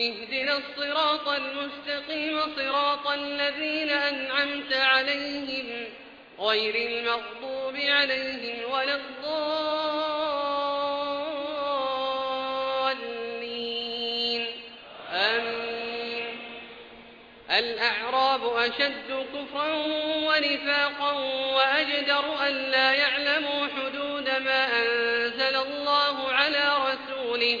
اهدنا الصراط المستقيم صراط الذين أنعمت عليهم غير المغضوب عليهم ولا الضالين. آمين. الأعراب أشد كفرا ونفاقا وأجدر أن لا يعلموا حدود ما أنزل الله على رسوله.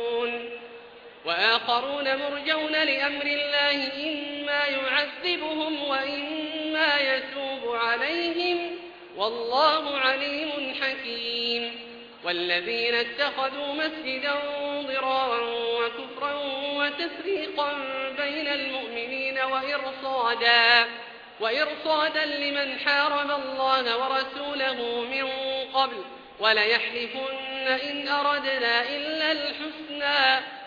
وآخرون مرجون لأمر الله إما يعذبهم وإما يتوب عليهم. والله عليم حكيم. والذين اتخذوا مسجدا ضرارا وكفرا وتفريقا بين المؤمنين وإرصادا وإرصادا لمن حارب الله ورسوله من قبل. وليحلفن إن أردنا إلا الحسنى.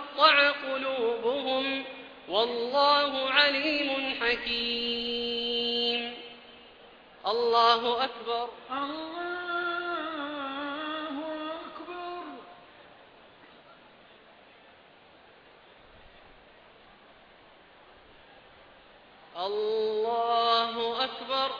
تقطع قلوبهم والله عليم حكيم. الله أكبر الله أكبر. الله أكبر.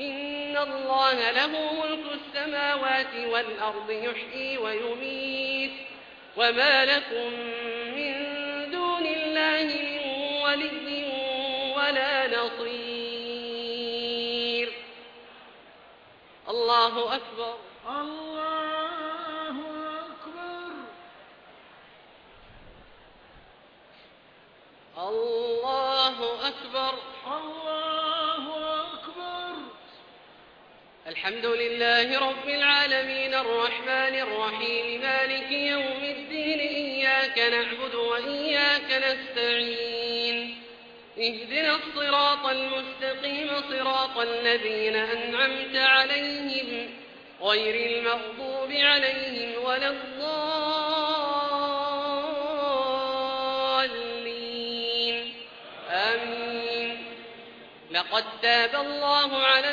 إن الله له ملك السماوات والأرض يحيي ويميت وما لكم من دون الله من ولي ولا نصير. الله أكبر. الله أكبر. الله الحمد لله رب العالمين الرحمن الرحيم مالك يوم الدين إياك نعبد وإياك نستعين. اهدنا الصراط المستقيم صراط الذين أنعمت عليهم غير المغضوب عليهم ولا الضالين. آمين. لقد تاب الله على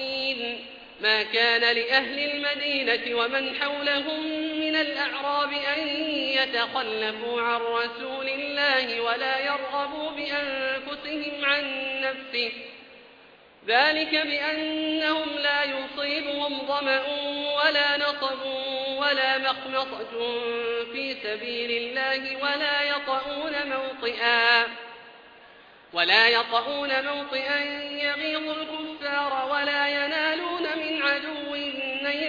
ما كان لأهل المدينة ومن حولهم من الأعراب أن يتخلفوا عن رسول الله ولا يرغبوا بأنفسهم عن نفسه. ذلك بأنهم لا يصيبهم ظمأ ولا نصب ولا مخمصة في سبيل الله ولا يطؤون موطئا ولا يطؤون موطئا يغيظ الكفار ولا ينالون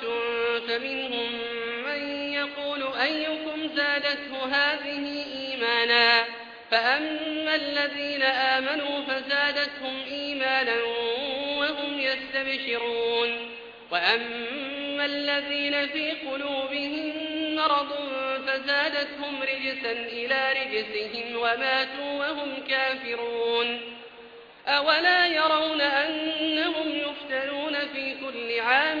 سورة فمنهم من يقول أيكم زادته هذه إيمانا؟ فأما الذين آمنوا فزادتهم إيمانا وهم يستبشرون. وأما الذين في قلوبهم مرض فزادتهم رجسا إلى رجسهم وماتوا وهم كافرون. أولا يرون أنهم يفتنون في كل عام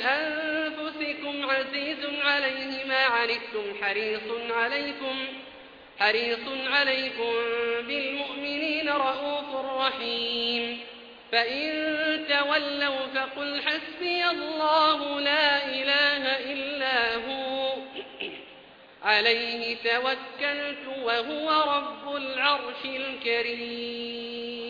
من أنفسكم عزيز عليه ما عنتم حريص عليكم حريص عليكم بالمؤمنين رؤوف رحيم. فإن تولوا فقل حسبي الله لا إله إلا هو. عليه توكلت وهو رب العرش الكريم.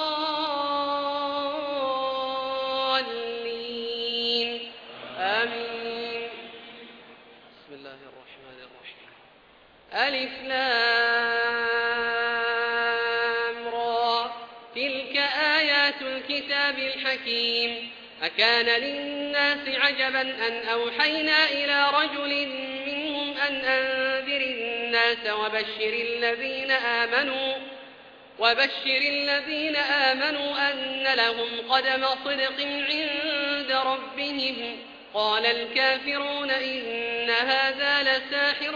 ألف لام را. تلك آيات الكتاب الحكيم. أكان للناس عجبا أن أوحينا إلى رجل منهم أن أنذر الناس وبشر الذين آمنوا وبشر الذين آمنوا أن لهم قدم صدق عند ربهم. قال الكافرون إن هذا لساحر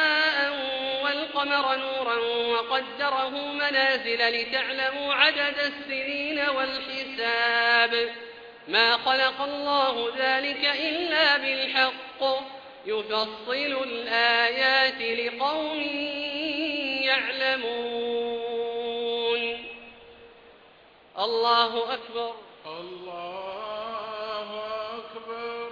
والقمر نورا وقدره منازل لتعلموا عدد السنين والحساب. ما خلق الله ذلك إلا بالحق. يفصل الآيات لقوم يعلمون. الله أكبر الله أكبر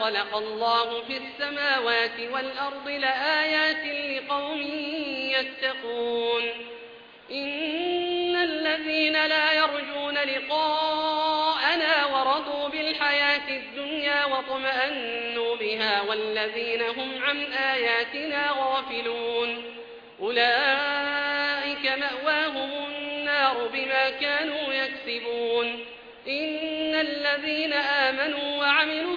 خلق الله في السماوات والأرض لآيات لقوم يتقون. إن الذين لا يرجون لقاءنا ورضوا بالحياة الدنيا واطمأنوا بها والذين هم عن آياتنا غافلون. أولئك مأواهم النار بما كانوا يكسبون. إن الذين آمنوا وعملوا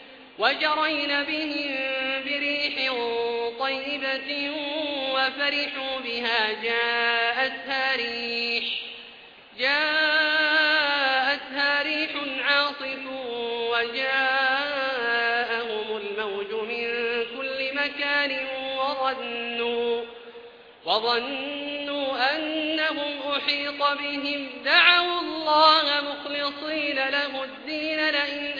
وجرين بهم بريح طيبة وفرحوا بها جاءتها ريح جاءتها ريح عاصف وجاءهم الموج من كل مكان وظنوا وظنوا أنهم أحيط بهم. دعوا الله مخلصين له الدين لئن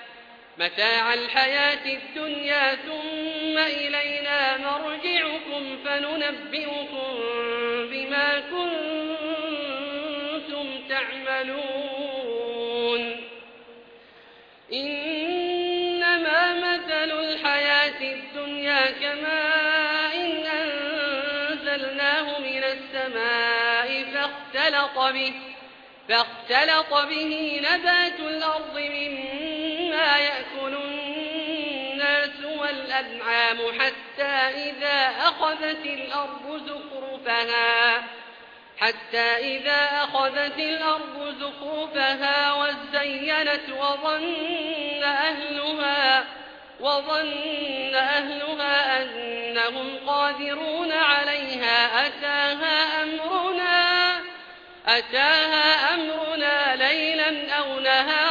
متاع الحياة الدنيا ثم إلينا مرجعكم فننبئكم بما كنتم تعملون. إنما مثل الحياة الدنيا كماء إن أنزلناه من السماء فاختلط به فاختلط به نبات الأرض مما يأكل الناس والأنعام حتى إذا أخذت الأرض زخرفها حتى إذا أخذت الأرض زخرفها وزينت وظن أهلها وظن أهلها أنهم قادرون عليها. أتاها أمرنا أتاها أمرنا ليلا أو نهارا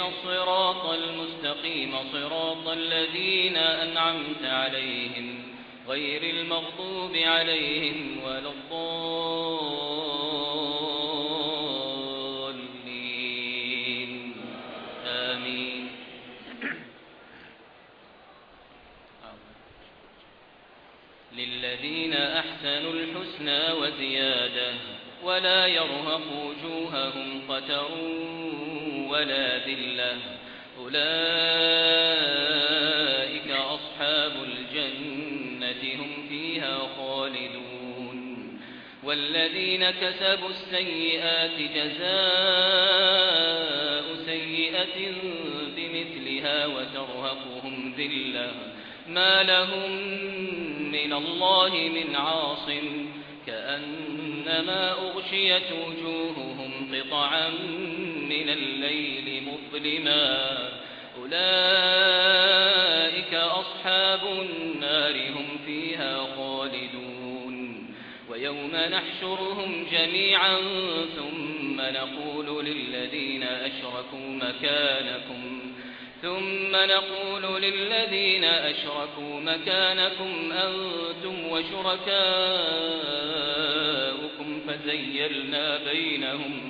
اهدنا الصراط المستقيم صراط الذين أنعمت عليهم غير المغضوب عليهم ولا الضالين. آمين. للذين أحسنوا الحسنى وزيادة ولا يرهق وجوههم قتر ولا ذلة. أولئك أصحاب الجنة هم فيها خالدون. والذين كسبوا السيئات جزاء سيئة بمثلها وترهقهم ذلة. ما لهم من الله من عاصم. كأنما أغشيت وجوههم قطعا من الليل مظلما أولئك أصحاب النار هم فيها خالدون. ويوم نحشرهم جميعا ثم نقول للذين أشركوا مكانكم ثم نقول للذين أشركوا مكانكم أنتم وشركاؤكم فزيلنا بينهم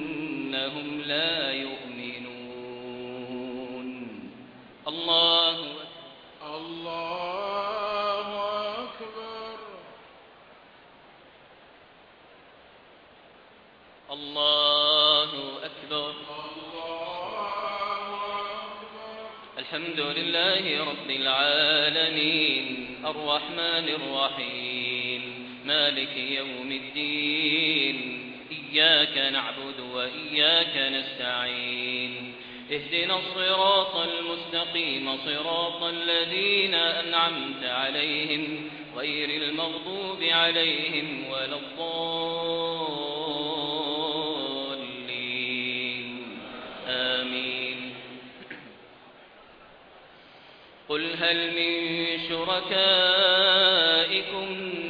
أنهم لا يؤمنون. الله الله أكبر. الله أكبر. الله أكبر. الحمد لله رب العالمين. الرحمن الرحيم. مالك يوم الدين. إياك نعبد وإياك نستعين. اهدنا الصراط المستقيم صراط الذين أنعمت عليهم غير المغضوب عليهم ولا الضالين. آمين. قل هل من شركائكم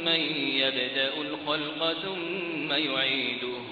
من يبدأ الخلق ثم يعيده؟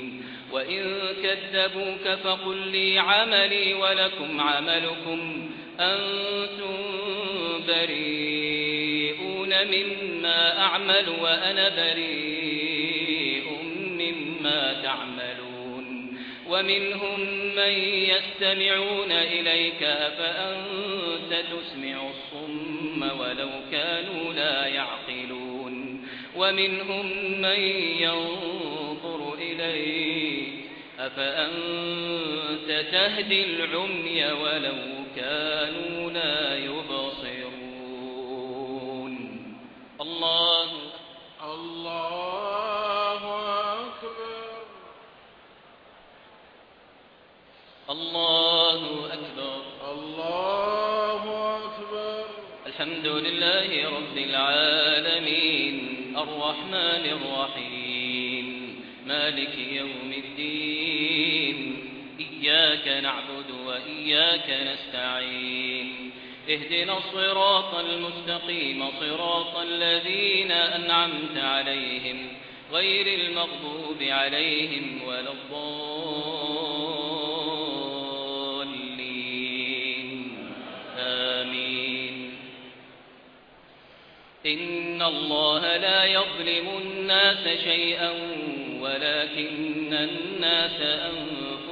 وإن كذبوك فقل لي عملي ولكم عملكم أنتم بريئون مما أعمل وأنا بريء مما تعملون ومنهم من يستمعون إليك فأنت تسمع الصم ولو كانوا لا يعقلون ومنهم من ينظر إليك أفأنت تهدي العمي ولو كانوا لا يبصرون؟ الله الله أكبر. الله أكبر. الله أكبر. الحمد لله رب العالمين الرحمن الرحيم مالك يوم الدين إياك نعبد وإياك نستعين. اهدنا الصراط المستقيم صراط الذين أنعمت عليهم غير المغضوب عليهم ولا الضالين. آمين. إن الله لا يظلم الناس شيئا ولكن الناس أنفسهم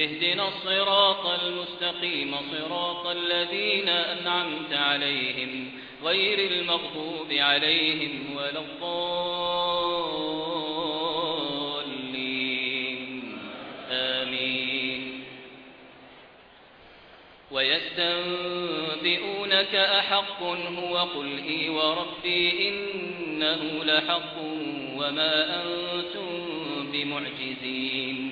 اهدنا الصراط المستقيم صراط الذين أنعمت عليهم غير المغضوب عليهم ولا الضالين. آمين. ويستنبئونك أحق هو قل إي وربي إنه لحق وما أنتم بمعجزين.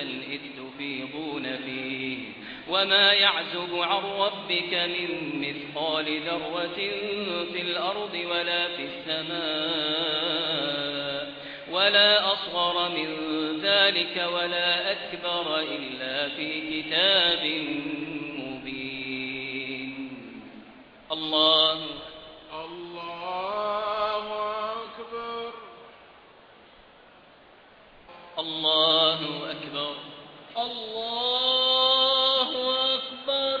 إذ تفيضون فيه وما يعزب عن ربك من مثقال ذرة في الأرض ولا في السماء ولا أصغر من ذلك ولا أكبر إلا في كتاب مبين. الله الله أكبر. الله أكبر الله أكبر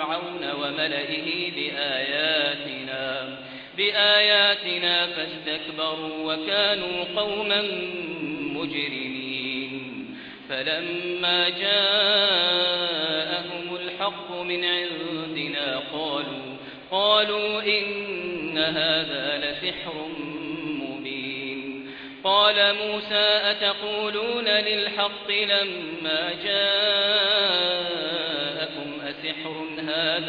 فرعون وملئه بآياتنا بآياتنا فاستكبروا وكانوا قوما مجرمين. فلما جاءهم الحق من عندنا قالوا قالوا إن هذا لسحر مبين. قال موسى أتقولون للحق لما أسحر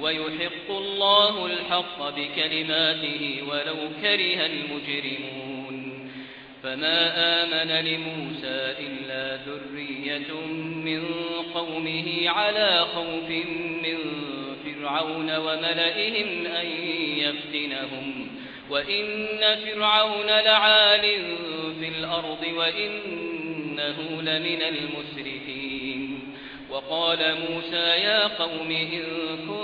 ويحق الله الحق بكلماته ولو كره المجرمون. فما آمن لموسى إلا ذرية من قومه على خوف من فرعون وملئهم أن يفتنهم. وإن فرعون لعال في الأرض وإنه لمن المسرفين. وقال موسى يا قوم إن كنتم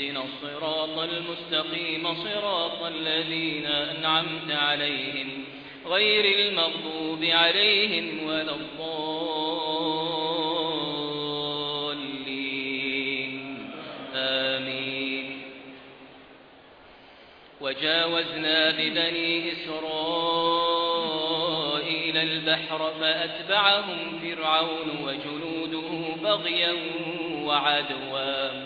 اهدنا الصراط المستقيم صراط الذين أنعمت عليهم غير المغضوب عليهم ولا الضالين. آمين. وجاوزنا ببني إسرائيل البحر فأتبعهم فرعون وجنوده بغيا وعدوا.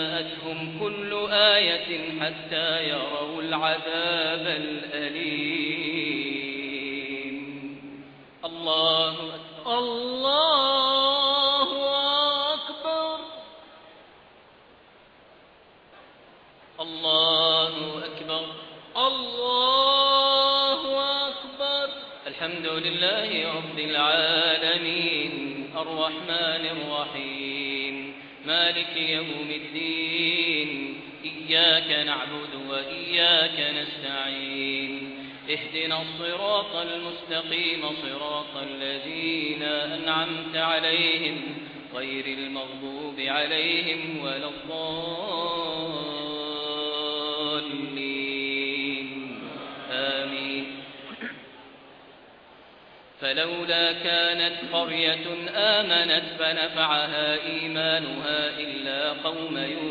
آية حتى يروا العذاب الأليم. الله أكبر. الله اهدنا الصراط المستقيم صراط الذين أنعمت عليهم غير المغضوب عليهم ولا الضالين. آمين. فلولا كانت قرية آمنت فنفعها إيمانها إلا قوم يونس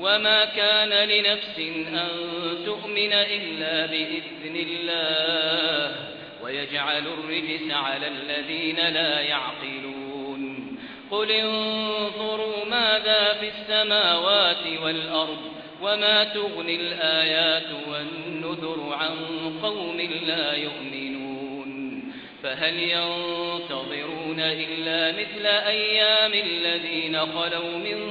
وما كان لنفس أن تؤمن إلا بإذن الله ويجعل الرجس على الذين لا يعقلون قل انظروا ماذا في السماوات والأرض وما تغني الآيات والنذر عن قوم لا يؤمنون فهل ينتظرون إلا مثل أيام الذين خلوا من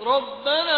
ربنا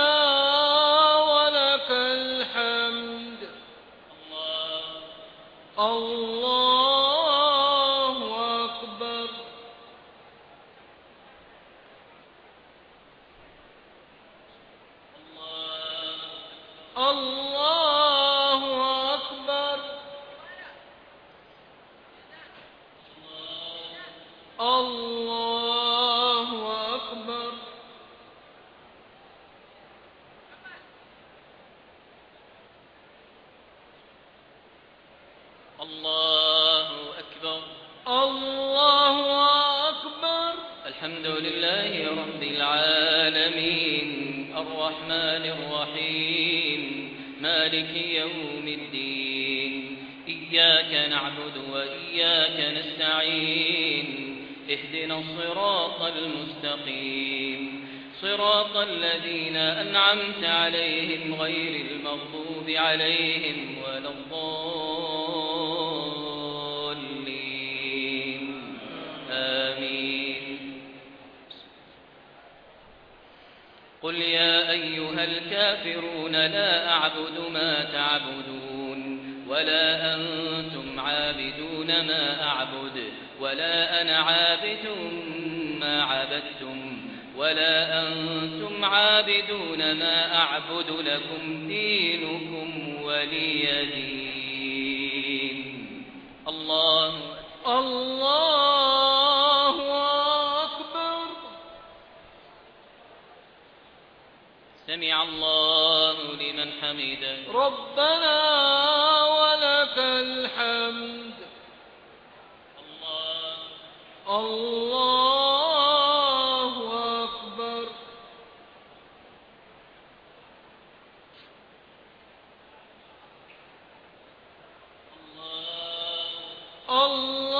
الله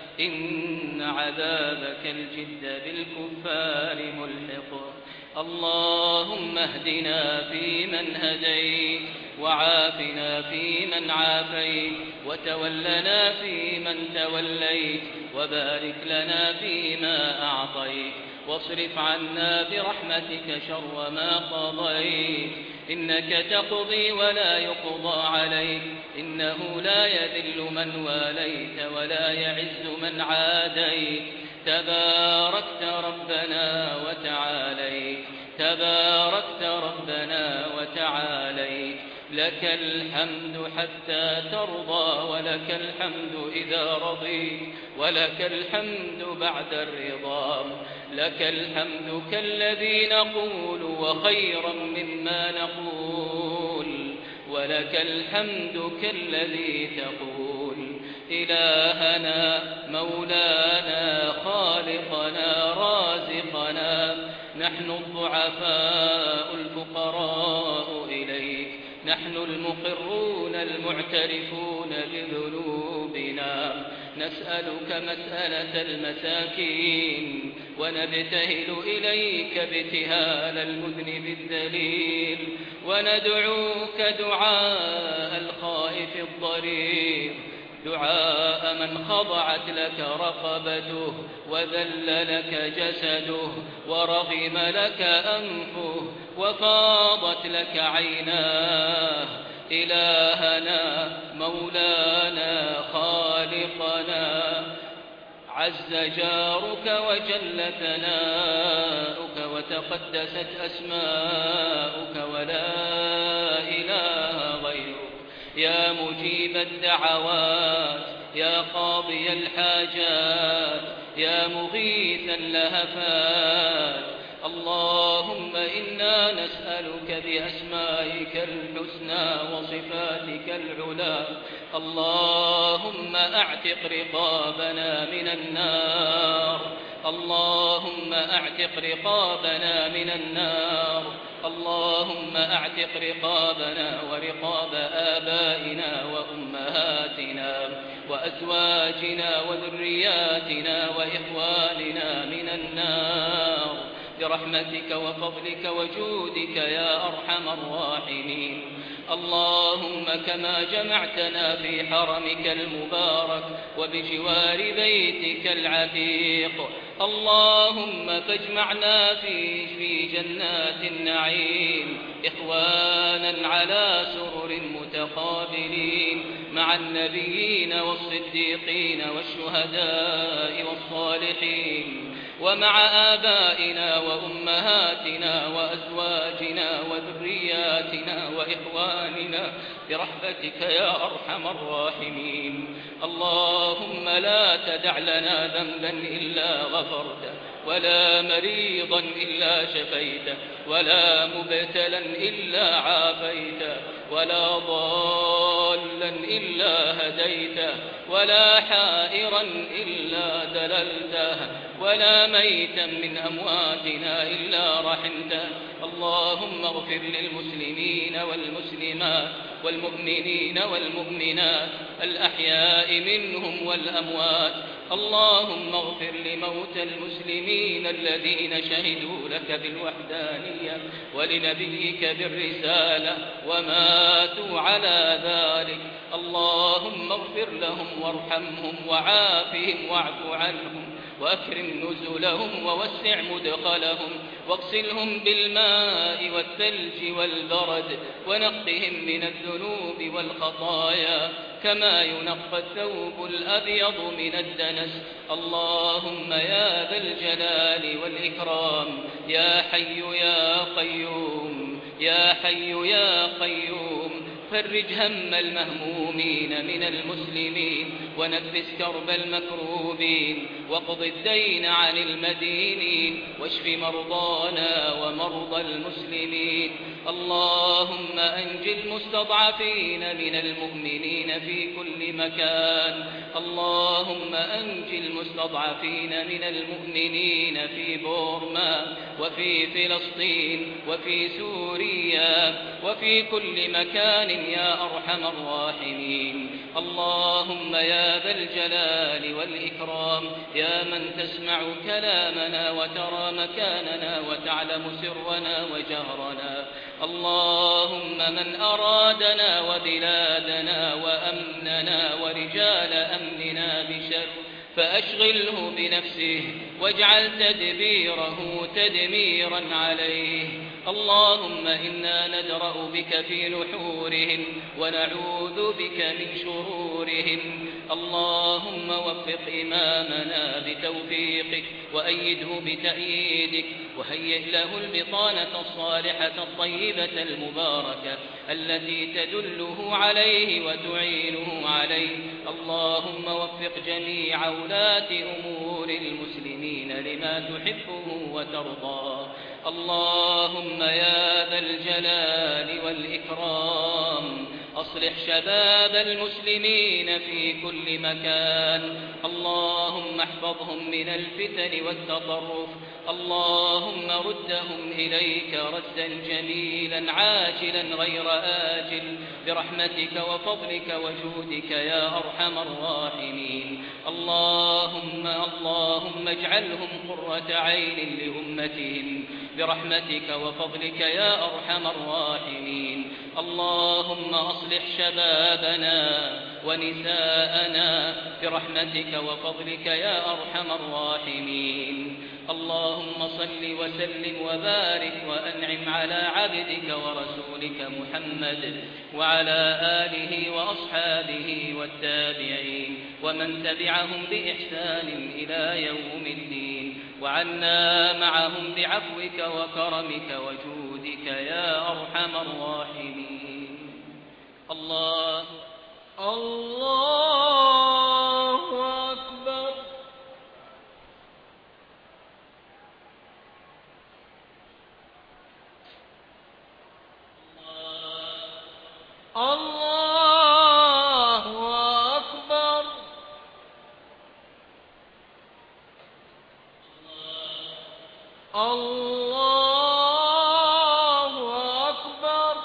إن عذابك الجد بالكفار ملحق. اللهم اهدنا فيمن هديت وعافنا فيمن عافيت وتولنا فيمن توليت وبارك لنا فيما أعطيت. واصرف عنا برحمتك شر ما قضيت. إنك تقضي ولا يقضى عليك. إنه لا يذل من واليت ولا يعز من عاديت. تباركت ربنا وتعاليت. تباركت ربنا وتعاليت. لك الحمد حتى ترضى ولك الحمد إذا رضيت. ولك الحمد بعد الرضا. لك الحمد كالذي نقول وخيرا مما نقول ولك الحمد كالذي تقول إلهنا مولانا خالقنا رازقنا نحن الضعفاء الفقراء إليك نحن المقرون المعترفون بذنوبنا نسألك مسألة المساكين ونبتهل إليك ابتهال المذنب الذليل وندعوك دعاء الخائف الضرير. دعاء من خضعت لك رقبته وذل لك جسده ورغم لك أنفه وفاضت لك عيناه. إلهنا مولانا خالقنا عز جارك وجل ثناؤك وتقدست أسماؤك ولا إله غيرك. يا مجيب الدعوات يا قاضي الحاجات يا مغيث اللهفات اللهم إنا نسألك بأسمائك الحسنى وصفاتك العلا اللهم أعتق رقابنا من النار. اللهم أعتق رقابنا من النار. اللهم أعتق رقابنا ورقاب آبائنا وأمهاتنا وأزواجنا وذرياتنا وإخواننا من النار. برحمتك وفضلك وجودك يا أرحم الراحمين. اللهم كما جمعتنا في حرمك المبارك وبجوار بيتك العتيق. اللهم فاجمعنا في في جنات النعيم. إخوانا على سرر متقابلين. مع النبيين والصديقين والشهداء والصالحين. ومع آبائنا وأمهاتنا وأزواجنا وذرياتنا وإخواننا برحمتك يا أرحم الراحمين. اللهم لا تدع لنا ذنبا إلا غفرته ولا مريضا إلا شفيته ولا مبتلا إلا عافيته. ولا ضالا إلا هديته ولا حائرا إلا دللته ولا ميتا من أمواتنا إلا رحمته. اللهم اغفر للمسلمين والمسلمات والمؤمنين والمؤمنات الأحياء منهم والأموات. اللهم اغفر لموتى المسلمين الذين شهدوا لك بالوحدانية ولنبيك بالرسالة وماتوا على ذلك. اللهم اغفر لهم وارحمهم وعافهم واعف عنهم وأكرم نزلهم ووسع مدخلهم واغسلهم بالماء والثلج والبرد ونقهم من الذنوب والخطايا كما ينقى الثوب الأبيض من الدنس. اللهم يا ذا الجلال والإكرام يا حي يا قيوم يا حي يا قيوم فرج هم المهمومين من المسلمين ونفس كرب المكروبين واقض الدين عن المدينين واشف مرضانا ومرضى المسلمين. اللهم أنج المستضعفين من المؤمنين في كل مكان. اللهم أنج المستضعفين من المؤمنين في بورما وفي فلسطين وفي سوريا وفي كل مكان يا أرحم الراحمين. اللهم يا ذا الجلال والإكرام. يا من تسمع كلامنا وترى مكاننا وتعلم سرنا وجهرنا. اللهم من أرادنا وبلادنا وأمننا ورجال أمننا بشر فأشغله بنفسه واجعل تدبيره تدميرا عليه. اللهم إنا ندرأ بك في نحورهم ونعوذ بك من شرورهم. اللهم وفق إمامنا بتوفيقك وأيده بتأييدك وهيئ له البطانة الصالحة الطيبة المباركة التي تدله عليه وتعينه عليه. اللهم وفق جميع ولاة أمور المسلمين لما تحبه وترضى اللهم يا ذا الجلال والإكرام. أصلح شباب المسلمين في كل مكان. اللهم احفظهم من الفتن والتطرف. اللهم ردهم إليك ردا جميلا عاجلا غير آجل برحمتك وفضلك وجودك يا أرحم الراحمين. اللهم اللهم اجعلهم قرة عين لأمتهم برحمتك وفضلك يا أرحم الراحمين. اللهم أصلح شبابنا ونساءنا برحمتك وفضلك يا أرحم الراحمين. اللهم صل وسلم وبارك وأنعم على عبدك ورسولك محمد وعلى آله وأصحابه والتابعين ومن تبعهم بإحسان إلى يوم الدين وعنا معهم بعفوك وكرمك وجودك يا أرحم الراحمين. الله الله أكبر الله أكبر الله أكبر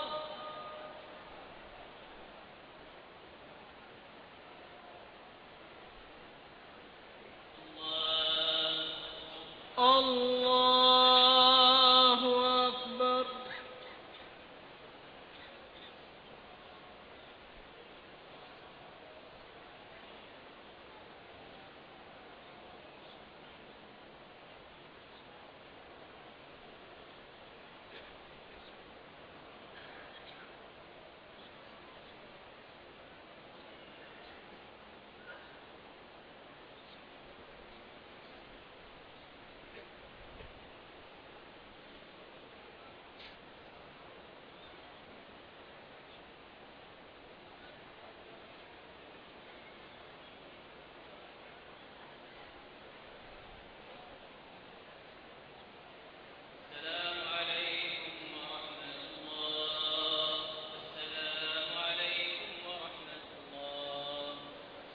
الله أكبر السلام عليكم ورحمة الله السلام عليكم ورحمة الله